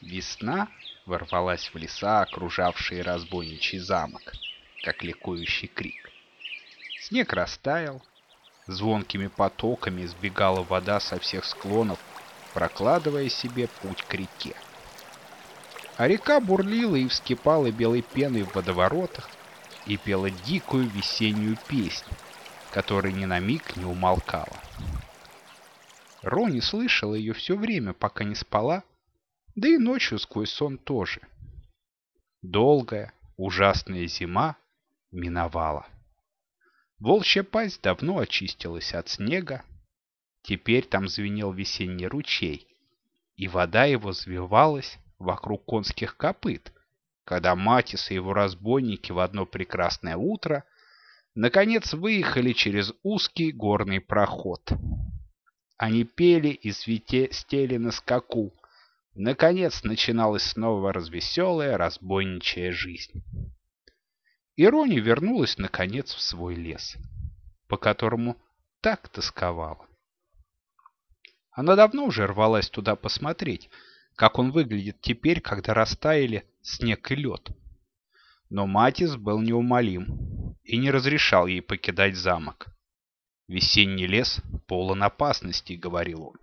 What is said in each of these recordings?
Весна ворвалась в леса, окружавшие разбойничий замок, как ликующий крик. Снег растаял, звонкими потоками сбегала вода со всех склонов, прокладывая себе путь к реке. А река бурлила и вскипала белой пеной в водоворотах и пела дикую весеннюю песню, которая ни на миг не умолкала. Рони слышала ее все время, пока не спала, да и ночью сквозь сон тоже. Долгая, ужасная зима миновала. Волчья пасть давно очистилась от снега. Теперь там звенел весенний ручей, и вода его взвивалась вокруг конских копыт, когда Матис и его разбойники в одно прекрасное утро наконец выехали через узкий горный проход. Они пели и свистели на скаку, Наконец начиналась снова развеселая, разбойничая жизнь. Ирония вернулась, наконец, в свой лес, по которому так тосковала. Она давно уже рвалась туда посмотреть, как он выглядит теперь, когда растаяли снег и лед. Но Матис был неумолим и не разрешал ей покидать замок. «Весенний лес полон опасностей», — говорил он.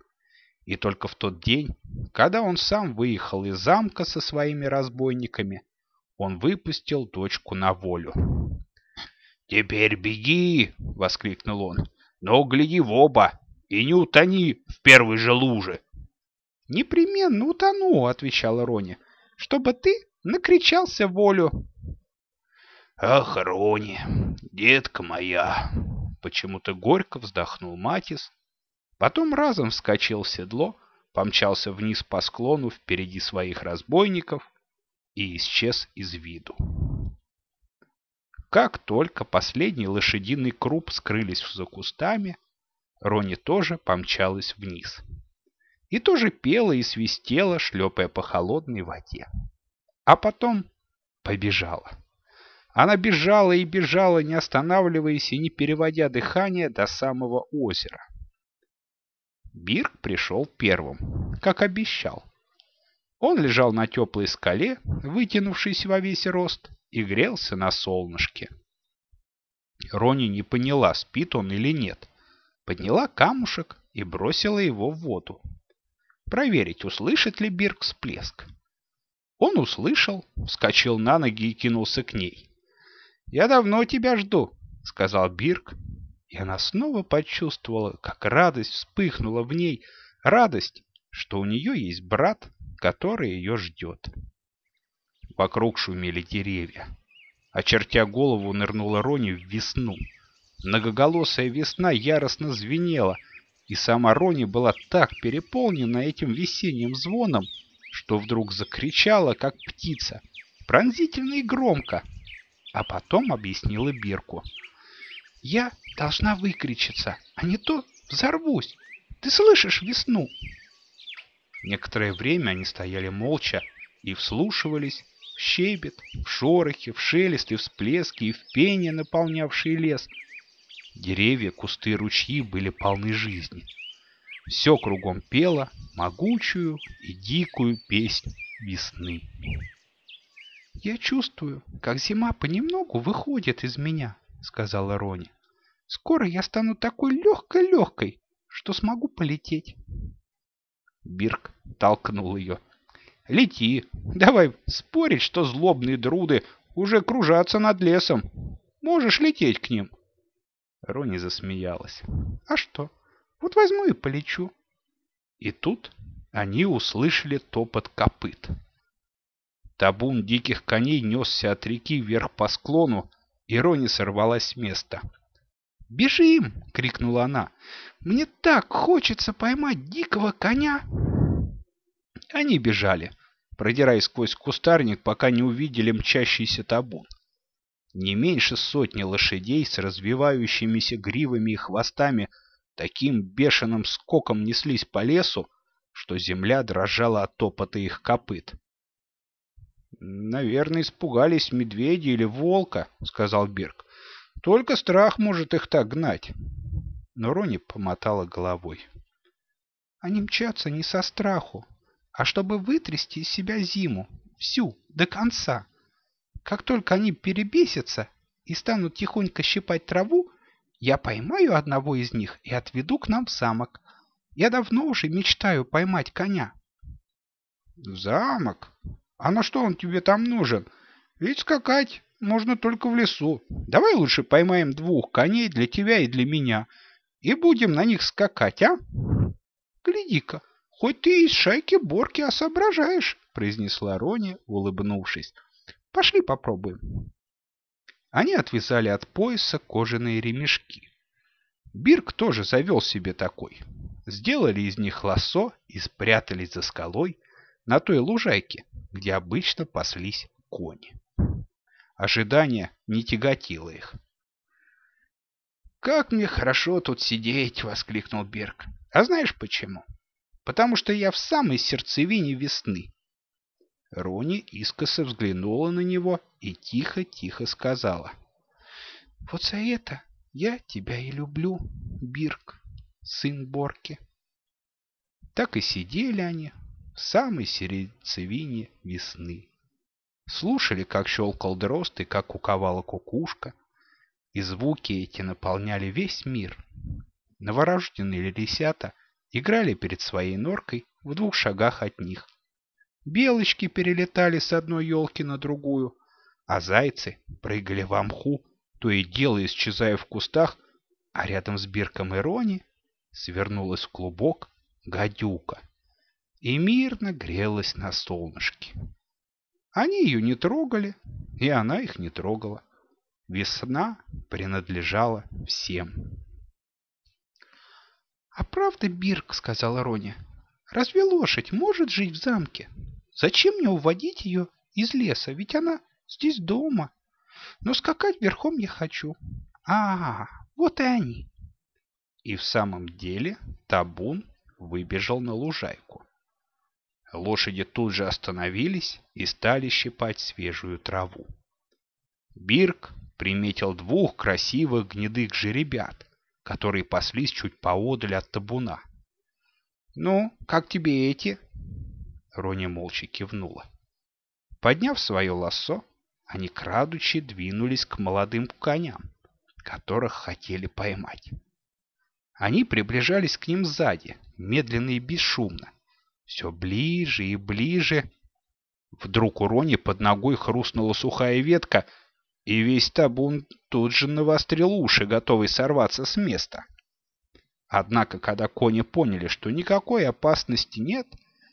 И только в тот день, когда он сам выехал из замка со своими разбойниками, он выпустил дочку на волю. «Теперь беги!» — воскликнул он. «Но гляди в оба и не утони в первой же луже!» «Непременно утону!» — отвечала Рони. «Чтобы ты накричался волю!» «Ах, Рони, детка моя!» Почему-то горько вздохнул Матис Потом разом вскочил в седло, помчался вниз по склону впереди своих разбойников и исчез из виду. Как только последний лошадиный круп скрылись за кустами, Рони тоже помчалась вниз. И тоже пела и свистела, шлепая по холодной воде. А потом побежала. Она бежала и бежала, не останавливаясь и не переводя дыхание до самого озера. Бирк пришел первым, как обещал. Он лежал на теплой скале, вытянувшись во весь рост, и грелся на солнышке. Рони не поняла, спит он или нет. Подняла камушек и бросила его в воду. Проверить, услышит ли Бирк всплеск. Он услышал, вскочил на ноги и кинулся к ней. «Я давно тебя жду», — сказал Бирк, и она снова почувствовала, как радость вспыхнула в ней, радость, что у нее есть брат, который ее ждет. Вокруг шумели деревья. Очертя голову, нырнула Рони в весну. Многоголосая весна яростно звенела, и сама Рони была так переполнена этим весенним звоном, что вдруг закричала, как птица, пронзительно и громко, а потом объяснила Бирку — я должна выкричиться, а не то взорвусь. Ты слышишь весну?» Некоторое время они стояли молча и вслушивались в щебет, в шорохи, в шелест и всплески и в пение, наполнявшие лес. Деревья, кусты ручьи были полны жизни. Все кругом пело могучую и дикую песнь весны. «Я чувствую, как зима понемногу выходит из меня», — сказала Рони. Скоро я стану такой легкой-легкой, что смогу полететь. Бирк толкнул ее. Лети, давай спорить, что злобные друды уже кружатся над лесом. Можешь лететь к ним. Рони засмеялась. А что? Вот возьму и полечу. И тут они услышали топот копыт. Табун диких коней несся от реки вверх по склону, и Рони сорвалась с места. «Бежим!» — крикнула она. «Мне так хочется поймать дикого коня!» Они бежали, продираясь сквозь кустарник, пока не увидели мчащийся табун. Не меньше сотни лошадей с развивающимися гривами и хвостами таким бешеным скоком неслись по лесу, что земля дрожала от топота их копыт. «Наверное, испугались медведя или волка», — сказал Бирк. Только страх может их так гнать. Но Рони помотала головой. Они мчатся не со страху, а чтобы вытрясти из себя зиму, всю, до конца. Как только они перебесятся и станут тихонько щипать траву, я поймаю одного из них и отведу к нам в замок. Я давно уже мечтаю поймать коня. Замок? А на что он тебе там нужен? Ведь скакать можно только в лесу. Давай лучше поймаем двух коней для тебя и для меня, и будем на них скакать, а? Гляди-ка, хоть ты из шайки Борки, а соображаешь, произнесла Рони, улыбнувшись. Пошли попробуем. Они отвязали от пояса кожаные ремешки. Бирк тоже завел себе такой. Сделали из них лассо и спрятались за скалой на той лужайке, где обычно паслись кони. Ожидание не тяготило их. «Как мне хорошо тут сидеть!» — воскликнул Берг. «А знаешь почему? Потому что я в самой сердцевине весны». Рони искоса взглянула на него и тихо-тихо сказала. «Вот за это я тебя и люблю, Бирк, сын Борки». Так и сидели они в самой сердцевине весны слушали, как щелкал дрозд и как куковала кукушка, и звуки эти наполняли весь мир. Новорожденные лисята играли перед своей норкой в двух шагах от них. Белочки перелетали с одной елки на другую, а зайцы прыгали в мху, то и дело исчезая в кустах, а рядом с Бирком и Рони свернулась в клубок гадюка и мирно грелась на солнышке. Они ее не трогали, и она их не трогала. Весна принадлежала всем. «А правда, Бирк, — сказала Рони, — разве лошадь может жить в замке? Зачем мне уводить ее из леса, ведь она здесь дома? Но скакать верхом я хочу. А, вот и они!» И в самом деле табун выбежал на лужайку. Лошади тут же остановились и стали щипать свежую траву. Бирк приметил двух красивых гнедых жеребят, которые паслись чуть поодаль от табуна. «Ну, как тебе эти?» Роня молча кивнула. Подняв свое лассо, они, крадучи, двинулись к молодым коням, которых хотели поймать. Они приближались к ним сзади, медленно и бесшумно, все ближе и ближе. Вдруг у Рони под ногой хрустнула сухая ветка, и весь табун тут же навострил уши, готовый сорваться с места. Однако, когда кони поняли, что никакой опасности нет,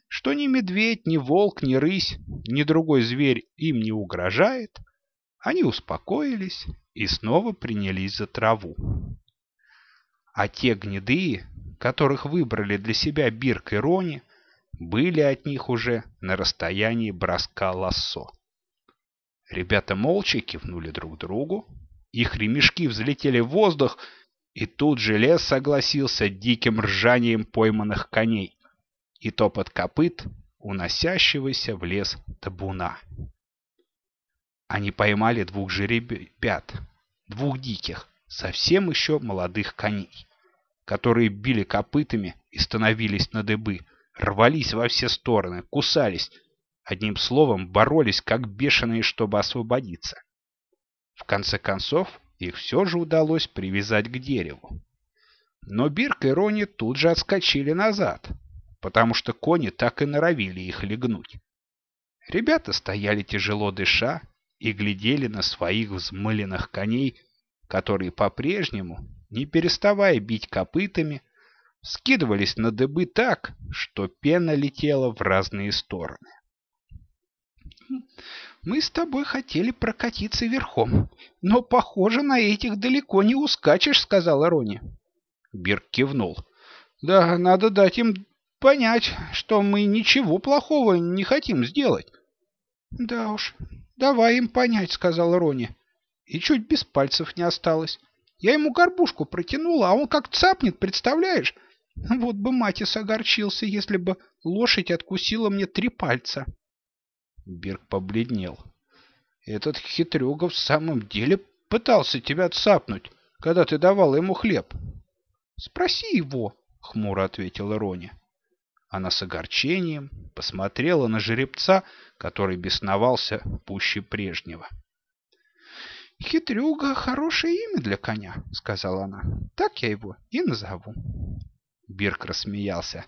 что ни медведь, ни волк, ни рысь, ни другой зверь им не угрожает, они успокоились и снова принялись за траву. А те гнедые, которых выбрали для себя Бирк и Рони, были от них уже на расстоянии броска лассо. Ребята молча кивнули друг другу, их ремешки взлетели в воздух, и тут же лес согласился диким ржанием пойманных коней и топот копыт, уносящегося в лес табуна. Они поймали двух жеребят, двух диких, совсем еще молодых коней, которые били копытами и становились на дыбы, рвались во все стороны, кусались, одним словом, боролись как бешеные, чтобы освободиться. В конце концов, их все же удалось привязать к дереву. Но Бирк и Рони тут же отскочили назад, потому что кони так и норовили их легнуть. Ребята стояли тяжело дыша и глядели на своих взмыленных коней, которые по-прежнему, не переставая бить копытами, скидывались на дыбы так, что пена летела в разные стороны. «Мы с тобой хотели прокатиться верхом, но, похоже, на этих далеко не ускачешь», — сказала Рони. Бирк кивнул. «Да, надо дать им понять, что мы ничего плохого не хотим сделать». «Да уж, давай им понять», — сказала Рони. И чуть без пальцев не осталось. Я ему горбушку протянула, а он как цапнет, представляешь? Вот бы Матис огорчился, если бы лошадь откусила мне три пальца. Бирк побледнел. Этот хитрюга в самом деле пытался тебя цапнуть, когда ты давал ему хлеб. — Спроси его, — хмуро ответила Рони. Она с огорчением посмотрела на жеребца, который бесновался пуще прежнего. «Хитрюга — хорошее имя для коня», — сказала она. «Так я его и назову». Бирк рассмеялся.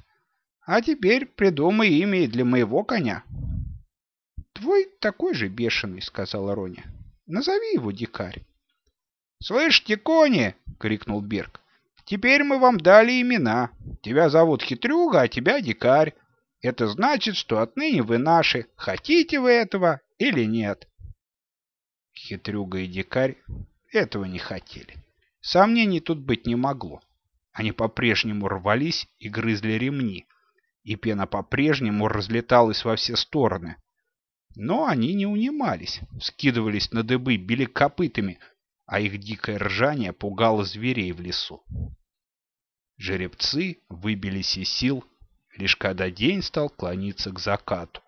«А теперь придумай имя для моего коня». «Твой такой же бешеный», — сказала Рони. «Назови его дикарь». «Слышите, кони!» — крикнул Бирк. «Теперь мы вам дали имена. Тебя зовут Хитрюга, а тебя Дикарь. Это значит, что отныне вы наши. Хотите вы этого или нет?» Хитрюга и дикарь этого не хотели. Сомнений тут быть не могло. Они по-прежнему рвались и грызли ремни, и пена по-прежнему разлеталась во все стороны. Но они не унимались, скидывались на дыбы, били копытами, а их дикое ржание пугало зверей в лесу. Жеребцы выбились из сил, лишь когда день стал клониться к закату.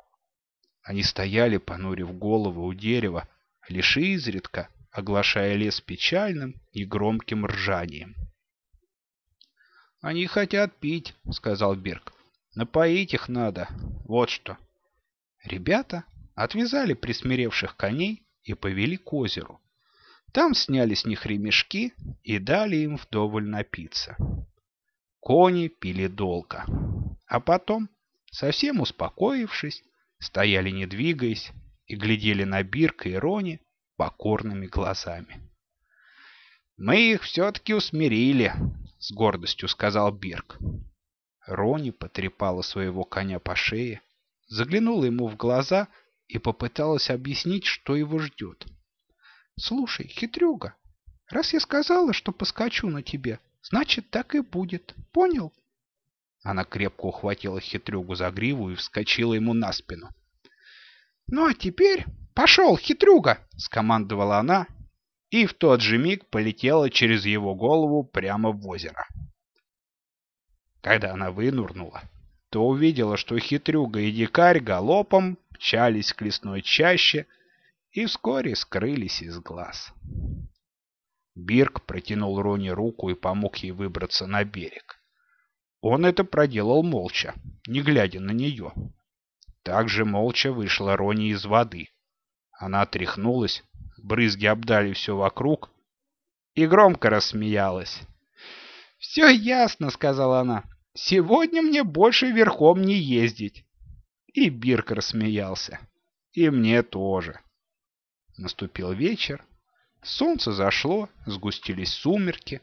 Они стояли, понурив головы у дерева, лишь изредка оглашая лес печальным и громким ржанием. «Они хотят пить», — сказал Бирк. «Напоить их надо. Вот что». Ребята отвязали присмиревших коней и повели к озеру. Там сняли с них ремешки и дали им вдоволь напиться. Кони пили долго, а потом, совсем успокоившись, стояли не двигаясь и глядели на Бирка и Рони покорными глазами. «Мы их все-таки усмирили», — с гордостью сказал Бирк. Рони потрепала своего коня по шее, заглянула ему в глаза и попыталась объяснить, что его ждет. «Слушай, хитрюга, раз я сказала, что поскочу на тебе, значит, так и будет. Понял?» Она крепко ухватила хитрюгу за гриву и вскочила ему на спину. «Ну а теперь пошел, хитрюга!» — скомандовала она, и в тот же миг полетела через его голову прямо в озеро. Когда она вынурнула, то увидела, что хитрюга и дикарь галопом мчались к лесной чаще и вскоре скрылись из глаз. Бирк протянул Роне руку и помог ей выбраться на берег. Он это проделал молча, не глядя на нее. Также молча вышла Рони из воды. Она тряхнулась, брызги обдали все вокруг и громко рассмеялась. «Все ясно», — сказала она. «Сегодня мне больше верхом не ездить». И Бирк рассмеялся. «И мне тоже». Наступил вечер. Солнце зашло, сгустились сумерки.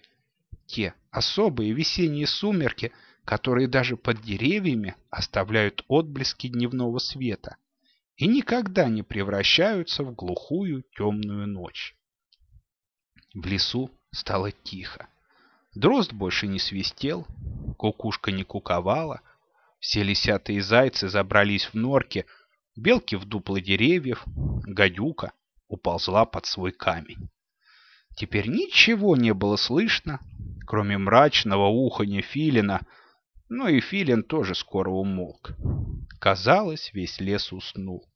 Те особые весенние сумерки — которые даже под деревьями оставляют отблески дневного света и никогда не превращаются в глухую темную ночь. В лесу стало тихо. Дрозд больше не свистел, кукушка не куковала, все лисятые зайцы забрались в норки, белки в дуплы деревьев, гадюка уползла под свой камень. Теперь ничего не было слышно, кроме мрачного уханья филина — но и филин тоже скоро умолк. Казалось, весь лес уснул.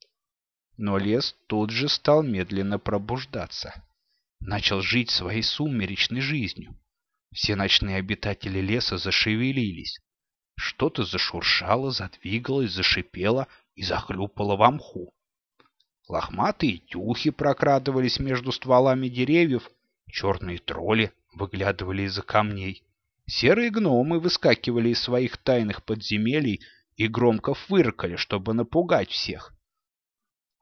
Но лес тут же стал медленно пробуждаться. Начал жить своей сумеречной жизнью. Все ночные обитатели леса зашевелились. Что-то зашуршало, задвигалось, зашипело и захлюпало в мху. Лохматые тюхи прокрадывались между стволами деревьев, черные тролли выглядывали из-за камней. Серые гномы выскакивали из своих тайных подземелий и громко фыркали, чтобы напугать всех.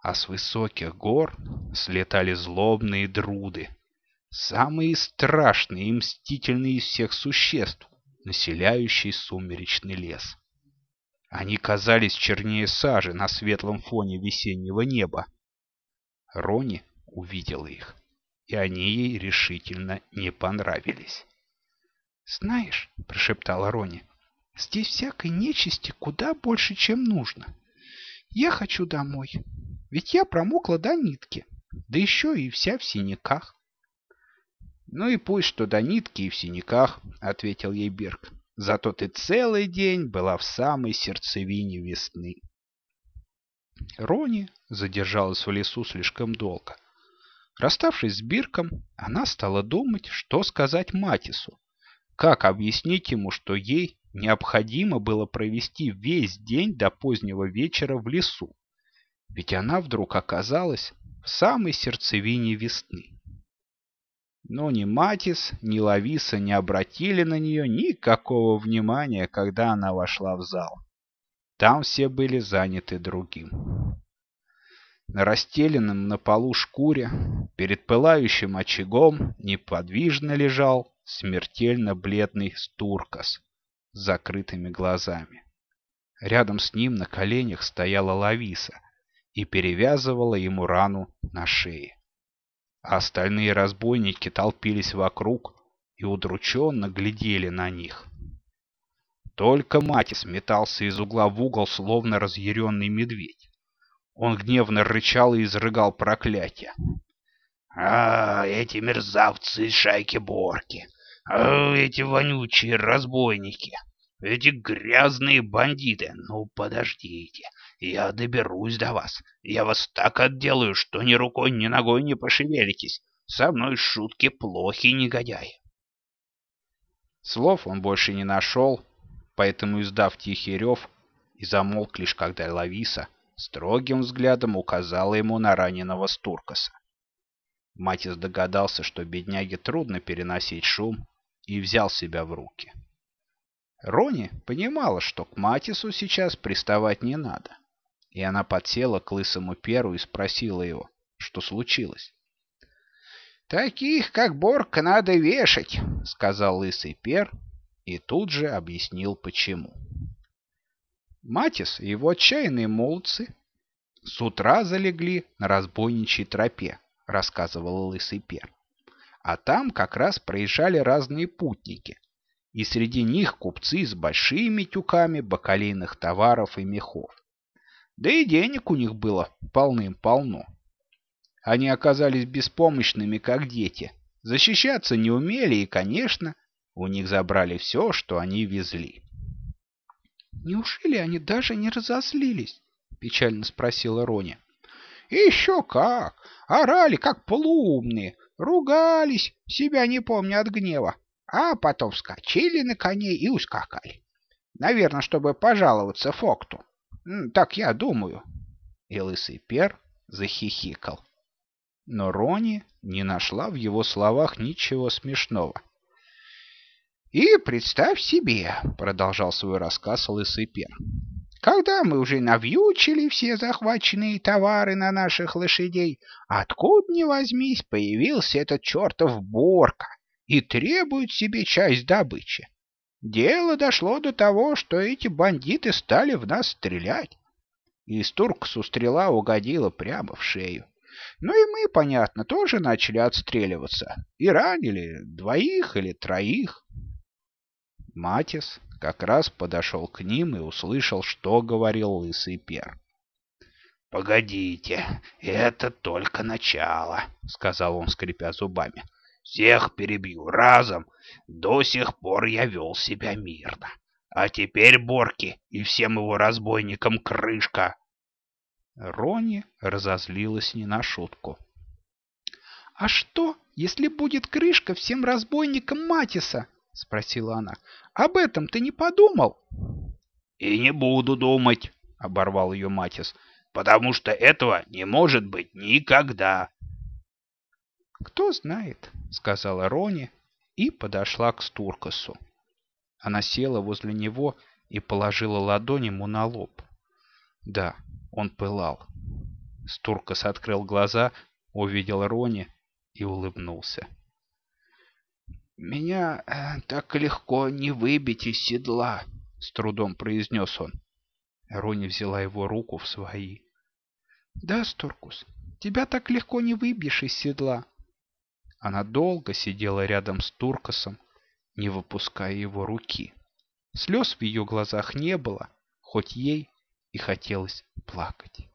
А с высоких гор слетали злобные друды, самые страшные и мстительные из всех существ, населяющие сумеречный лес. Они казались чернее сажи на светлом фоне весеннего неба. Рони увидела их, и они ей решительно не понравились. «Знаешь», — прошептала Рони, — «здесь всякой нечисти куда больше, чем нужно. Я хочу домой, ведь я промокла до нитки, да еще и вся в синяках». «Ну и пусть что до нитки и в синяках», — ответил ей Бирк. «Зато ты целый день была в самой сердцевине весны». Рони задержалась в лесу слишком долго. Расставшись с Бирком, она стала думать, что сказать Матису, как объяснить ему, что ей необходимо было провести весь день до позднего вечера в лесу, ведь она вдруг оказалась в самой сердцевине весны. Но ни Матис, ни Лависа не обратили на нее никакого внимания, когда она вошла в зал. Там все были заняты другим. На расстеленном на полу шкуре, перед пылающим очагом, неподвижно лежал смертельно бледный Стуркас с закрытыми глазами. Рядом с ним на коленях стояла Лависа и перевязывала ему рану на шее а остальные разбойники толпились вокруг и удрученно глядели на них. Только Матис метался из угла в угол, словно разъяренный медведь. Он гневно рычал и изрыгал проклятия. «А, эти мерзавцы из шайки Борки! А, эти вонючие разбойники! Эти грязные бандиты! Ну, подождите, я доберусь до вас. Я вас так отделаю, что ни рукой, ни ногой не пошевелитесь. Со мной шутки плохи, негодяй. Слов он больше не нашел, поэтому, издав тихий рев, и замолк лишь, когда Лависа строгим взглядом указала ему на раненого Стуркаса. Матис догадался, что бедняге трудно переносить шум, и взял себя в руки. Рони понимала, что к Матису сейчас приставать не надо и она подсела к лысому перу и спросила его, что случилось. «Таких, как Борка, надо вешать», — сказал лысый пер и тут же объяснил, почему. Матис и его отчаянные молодцы с утра залегли на разбойничьей тропе, рассказывал лысый пер. А там как раз проезжали разные путники, и среди них купцы с большими тюками бакалейных товаров и мехов. Да и денег у них было полным-полно. Они оказались беспомощными, как дети. Защищаться не умели, и, конечно, у них забрали все, что они везли. «Неужели они даже не разозлились?» — печально спросила Роня. «Еще как! Орали, как полуумные, ругались, себя не помня от гнева, а потом вскочили на коней и ускакали. Наверное, чтобы пожаловаться Фокту. Так я думаю. И лысый пер захихикал. Но Рони не нашла в его словах ничего смешного. «И представь себе», — продолжал свой рассказ лысый пер, «когда мы уже навьючили все захваченные товары на наших лошадей, откуда ни возьмись появился этот чертов Борка и требует себе часть добычи. Дело дошло до того, что эти бандиты стали в нас стрелять. И из Турксу стрела угодила прямо в шею. Ну и мы, понятно, тоже начали отстреливаться. И ранили двоих или троих. Матис как раз подошел к ним и услышал, что говорил лысый пер. — Погодите, это только начало, — сказал он, скрипя зубами. Всех перебью разом. До сих пор я вел себя мирно. А теперь Борки и всем его разбойникам крышка. Рони разозлилась не на шутку. — А что, если будет крышка всем разбойникам Матиса? — спросила она. — Об этом ты не подумал? — И не буду думать, — оборвал ее Матис, — потому что этого не может быть никогда. «Кто знает», — сказала Рони и подошла к Стуркасу. Она села возле него и положила ладонь ему на лоб. Да, он пылал. Стуркас открыл глаза, увидел Рони и улыбнулся. «Меня э, так легко не выбить из седла», — с трудом произнес он. Рони взяла его руку в свои. «Да, Стуркус, тебя так легко не выбьешь из седла», она долго сидела рядом с Туркасом, не выпуская его руки. Слез в ее глазах не было, хоть ей и хотелось плакать.